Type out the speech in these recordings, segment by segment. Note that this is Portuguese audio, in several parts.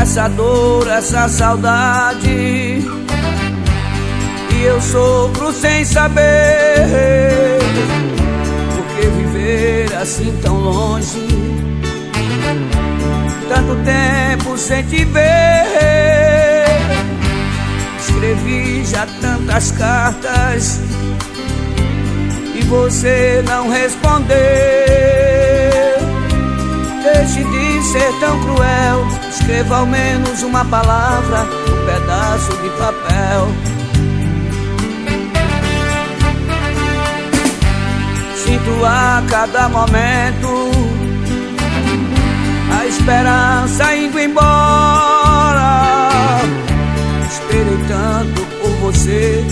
essa dor, essa saudade. E eu sofro sem saber por que viver assim tão longe. Tanto tempo sem te ver. Escrevi já tantas cartas e você não respondeu. Deixe de ser tão cruel. Escreva ao menos uma palavra, um pedaço de papel. Sinto a cada momento a esperança indo embora. Esperei tanto por você,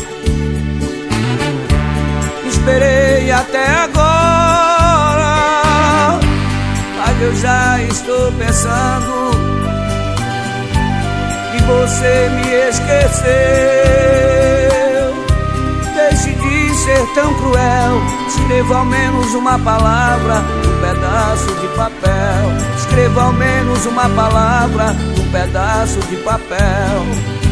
esperei até agora, mas eu já estou pensando você me esqueceu. Deixe de ser tão cruel, escreva ao menos uma palavra, um pedaço de papel. Escreva ao menos uma palavra, um pedaço de papel.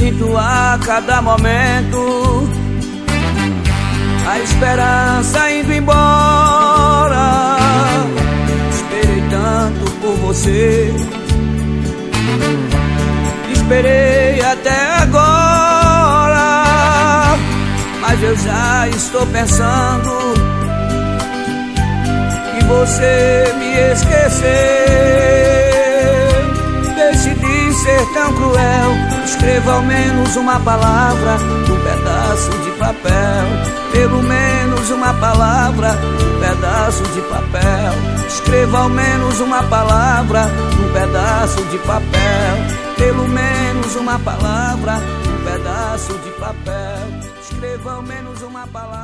Sinto a cada momento a esperança indo embora. Esperei tanto por você, esperei até agora, mas eu já estou pensando que você me esqueceu. Deixe de ser tão cruel, escreva ao menos uma palavra, um pedaço de papel. Pelo menos uma palavra, um pedaço de papel. Escreva ao menos uma palavra, um pedaço de papel. Pelo menos uma palavra, um pedaço de papel. Escreva ao menos uma palavra.